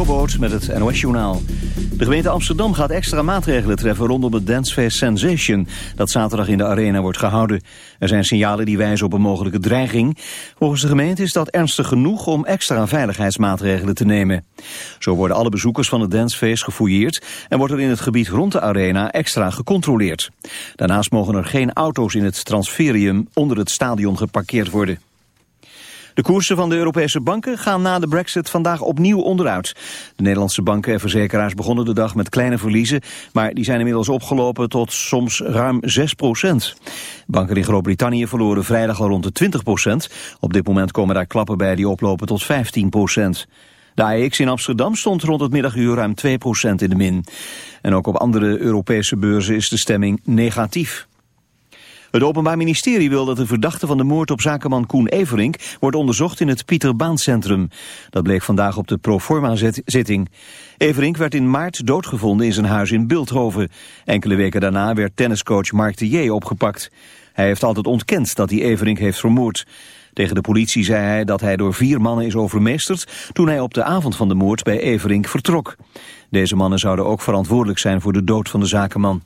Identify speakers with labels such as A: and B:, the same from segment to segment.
A: Met het NOS-journaal. De gemeente Amsterdam gaat extra maatregelen treffen rondom het dancefeest Sensation... dat zaterdag in de arena wordt gehouden. Er zijn signalen die wijzen op een mogelijke dreiging. Volgens de gemeente is dat ernstig genoeg om extra veiligheidsmaatregelen te nemen. Zo worden alle bezoekers van het dancefeest gefouilleerd... en wordt er in het gebied rond de arena extra gecontroleerd. Daarnaast mogen er geen auto's in het transferium onder het stadion geparkeerd worden. De koersen van de Europese banken gaan na de brexit vandaag opnieuw onderuit. De Nederlandse banken en verzekeraars begonnen de dag met kleine verliezen... maar die zijn inmiddels opgelopen tot soms ruim 6 procent. Banken in Groot-Brittannië verloren vrijdag al rond de 20 procent. Op dit moment komen daar klappen bij die oplopen tot 15 procent. De AEX in Amsterdam stond rond het middaguur ruim 2 procent in de min. En ook op andere Europese beurzen is de stemming negatief. Het Openbaar Ministerie wil dat de verdachte van de moord op zakenman Koen Everink wordt onderzocht in het Pieter Baan Centrum. Dat bleek vandaag op de proforma-zitting. Everink werd in maart doodgevonden in zijn huis in Beeldhoven. Enkele weken daarna werd tenniscoach Mark de J. opgepakt. Hij heeft altijd ontkend dat hij Everink heeft vermoord. Tegen de politie zei hij dat hij door vier mannen is overmeesterd... toen hij op de avond van de moord bij Everink vertrok. Deze mannen zouden ook verantwoordelijk zijn voor de dood van de zakenman.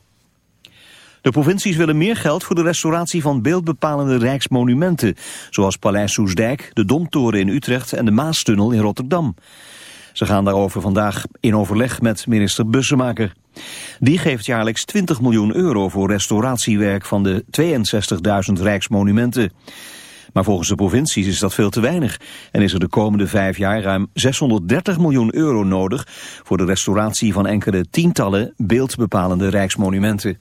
A: De provincies willen meer geld voor de restauratie van beeldbepalende rijksmonumenten, zoals Paleis Soesdijk, de Domtoren in Utrecht en de Maastunnel in Rotterdam. Ze gaan daarover vandaag in overleg met minister Bussemaker. Die geeft jaarlijks 20 miljoen euro voor restauratiewerk van de 62.000 rijksmonumenten. Maar volgens de provincies is dat veel te weinig en is er de komende vijf jaar ruim 630 miljoen euro nodig voor de restauratie van enkele tientallen beeldbepalende rijksmonumenten.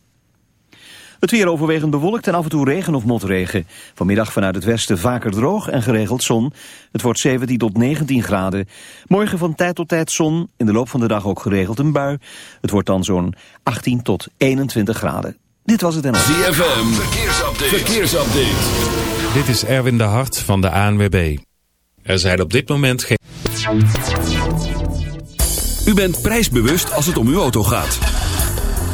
A: Het weer overwegend bewolkt en af en toe regen of motregen. Vanmiddag vanuit het westen vaker droog en geregeld zon. Het wordt 17 tot 19 graden. Morgen van tijd tot tijd zon. In de loop van de dag ook geregeld een bui. Het wordt dan zo'n 18 tot 21 graden. Dit was het en
B: ZFM, verkeersupdate. verkeersupdate.
C: Dit is Erwin de Hart van de ANWB. Er zijn op dit moment geen...
B: U bent prijsbewust als het om uw auto gaat.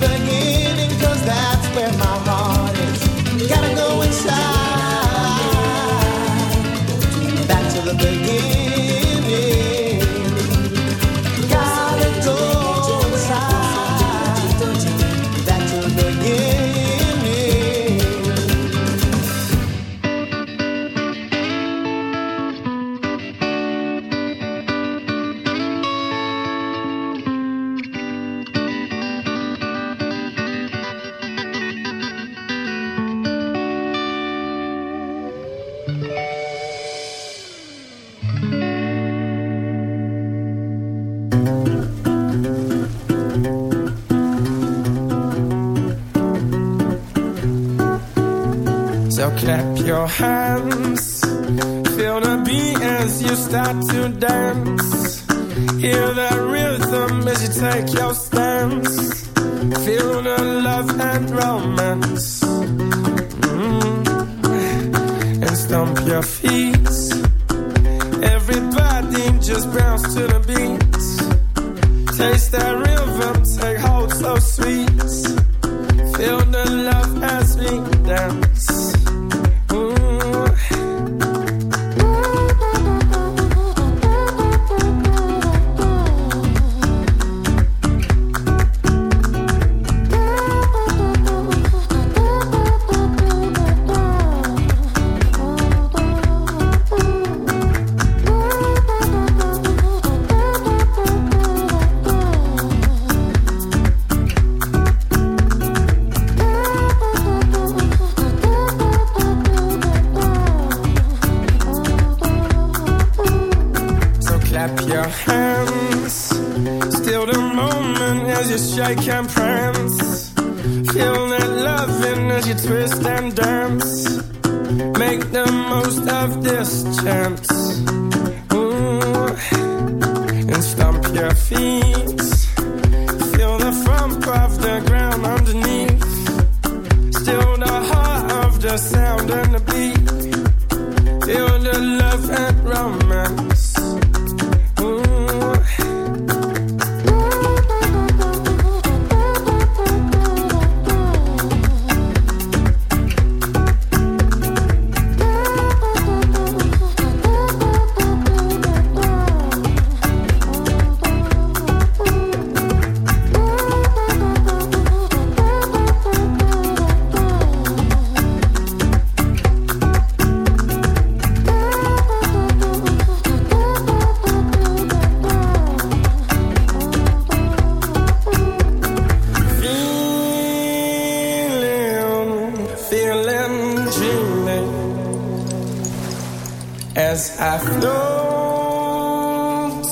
D: begin. down.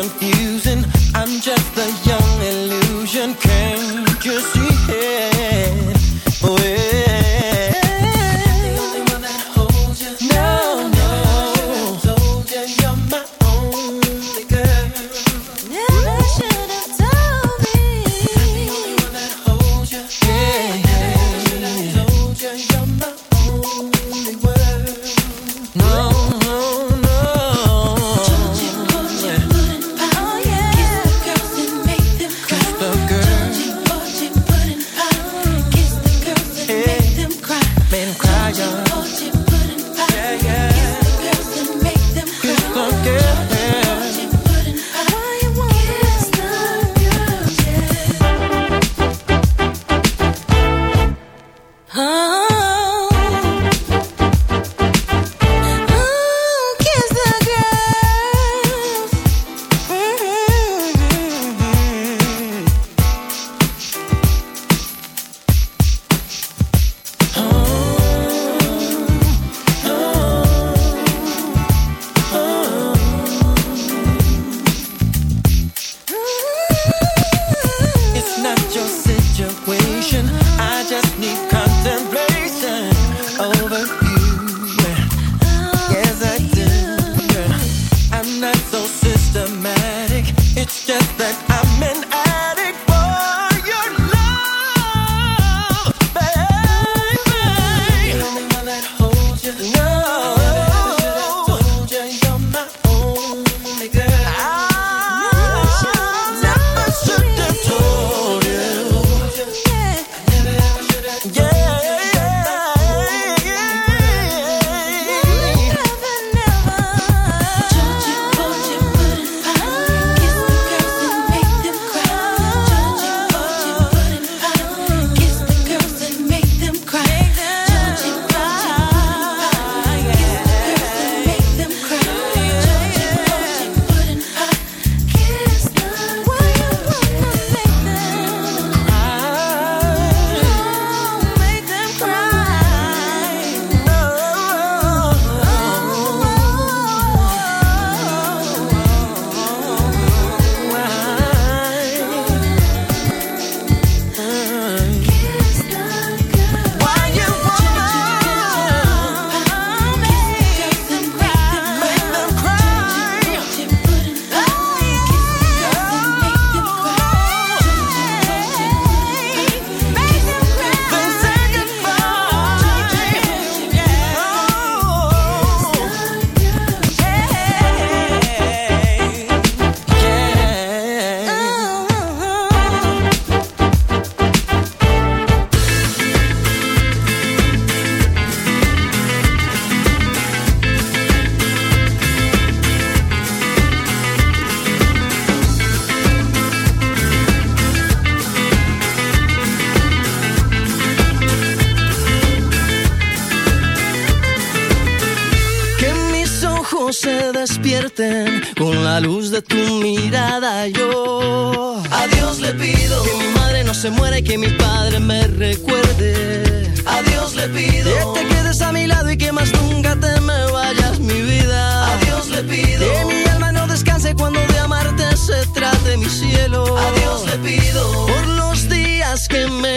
E: confusing. I'm just a young.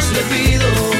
F: Dios le pido.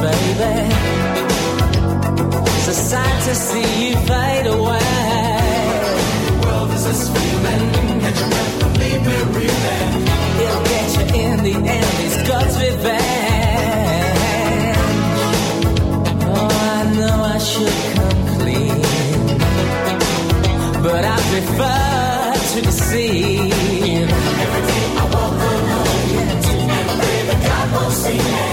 G: Baby. So sad to see you fade away. The World is a swimming, catch your breath and leave me reeling. He'll get you in the end, it's God's revenge. Oh, I know I should come clean, but I prefer to deceive. Every day I walk alone, you never pray that God won't see me.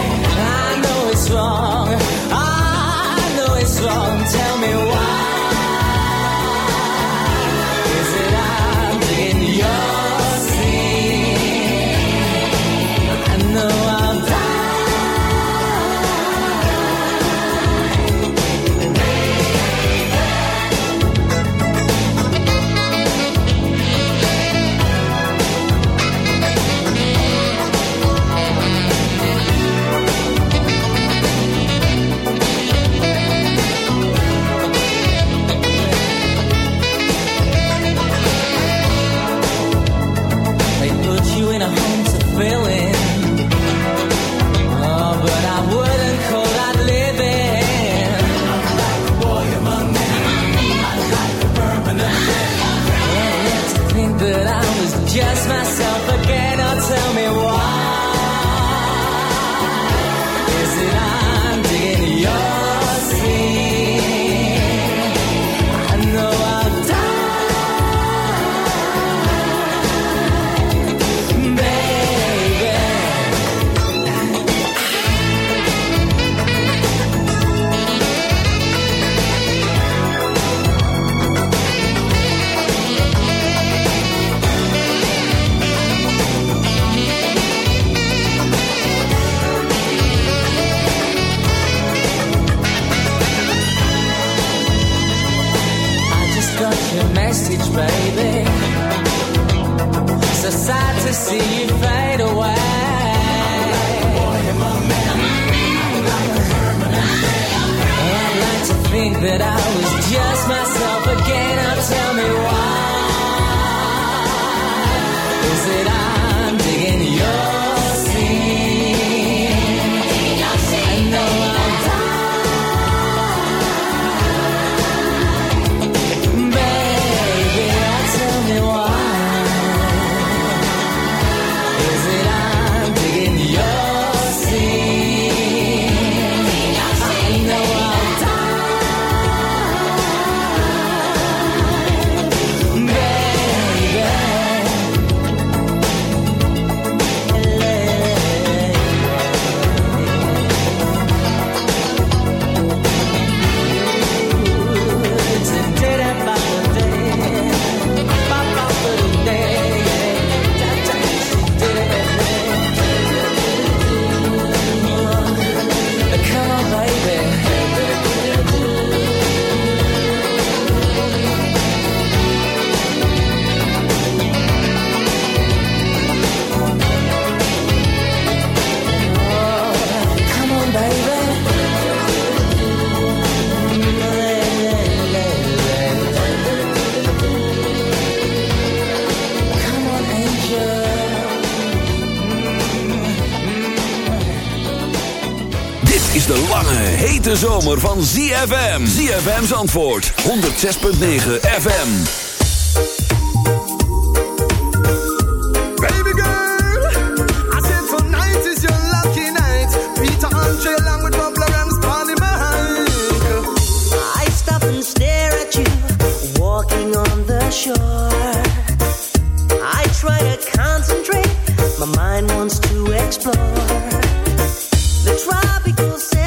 G: That I was just myself again.
B: zomer van ZFM. ZFM's antwoord. 106.9 FM.
H: Baby girl, I said tonight is your lucky night. Peter Andre along with Bob in my Mike.
I: I stop and stare at you, walking on the shore. I try to concentrate, my mind wants to explore. The tropical
J: sand.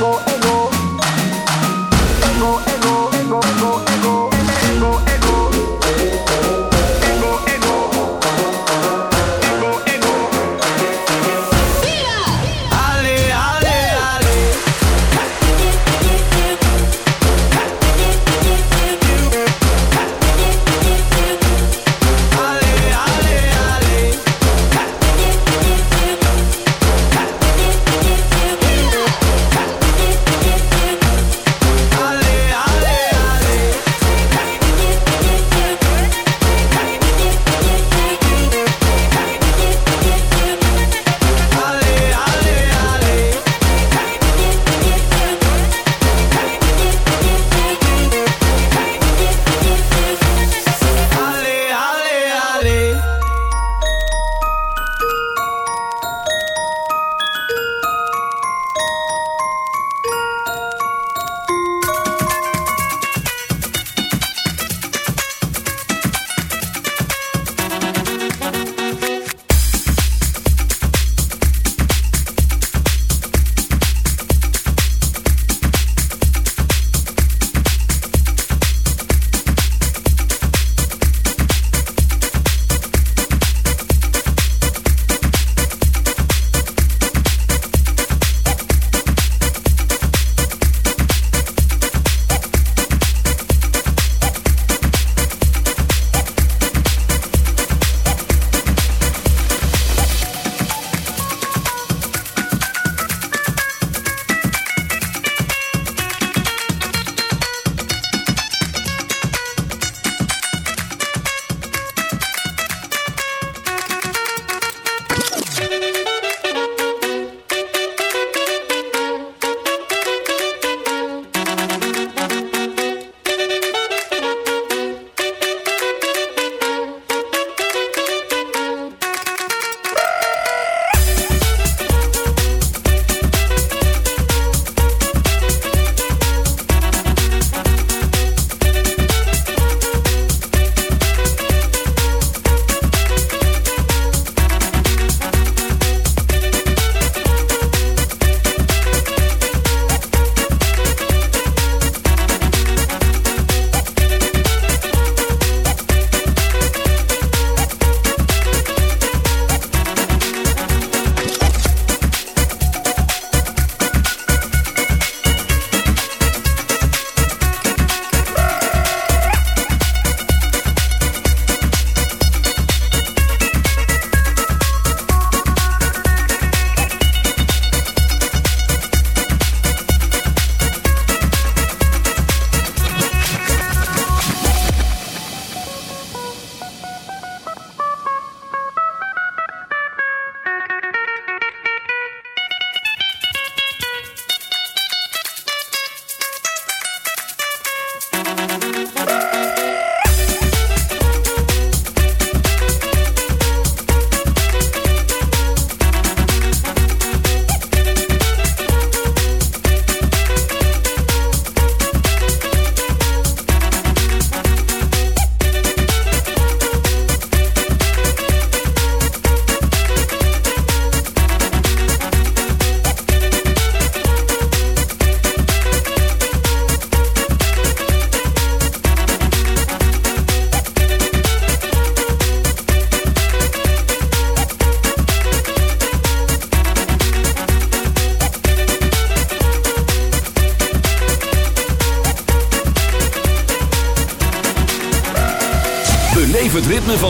J: 我。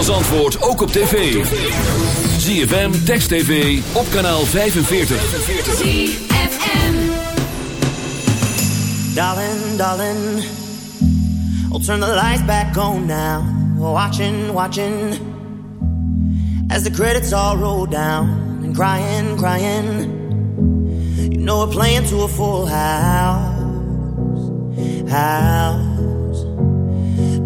J: van antwoord ook op tv. ZFM, Text TV, op kanaal 45.
B: ZFM
F: Darling, darling I'll turn the lights back on now. Watching, watching As the credits all roll down. And crying, crying You know we're playing to a full house. House.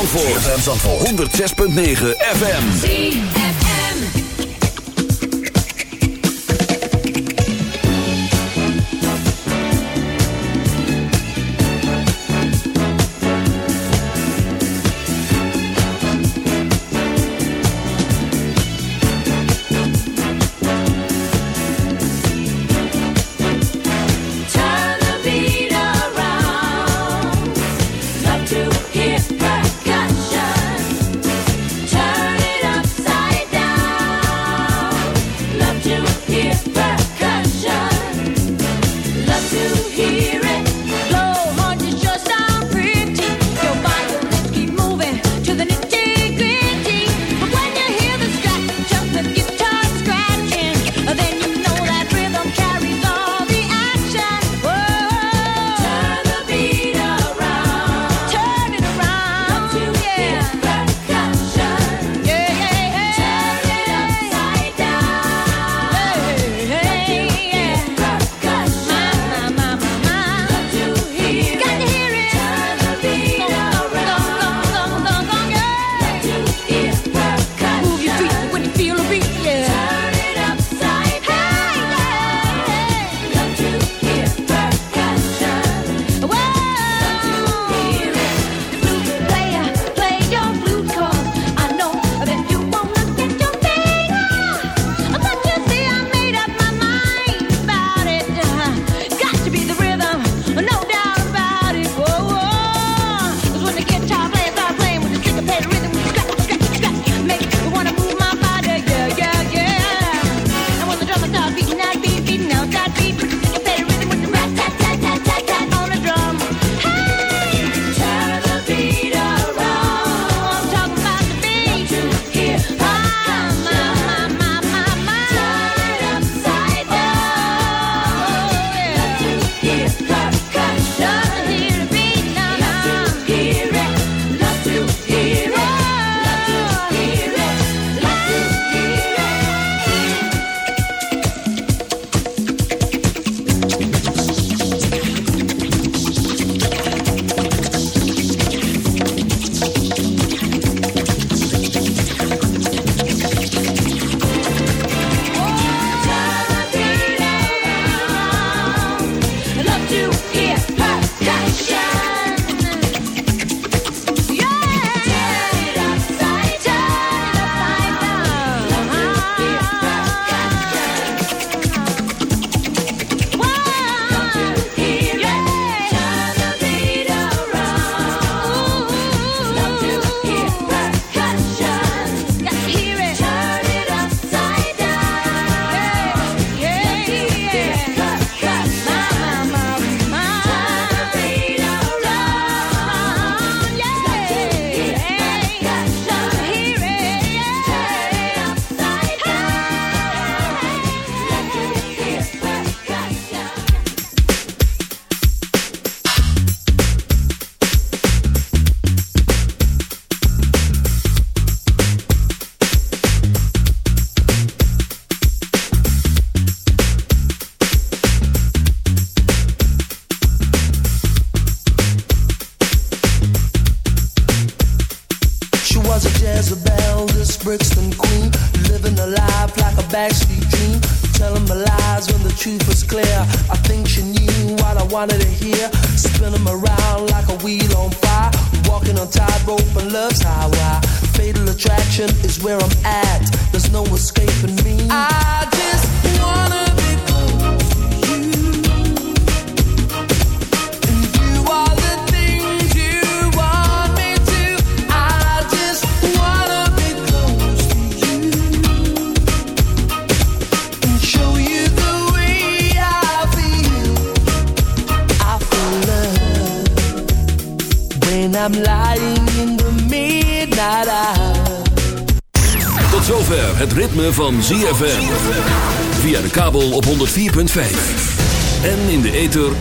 J: Zandvoort. dan voor 106.9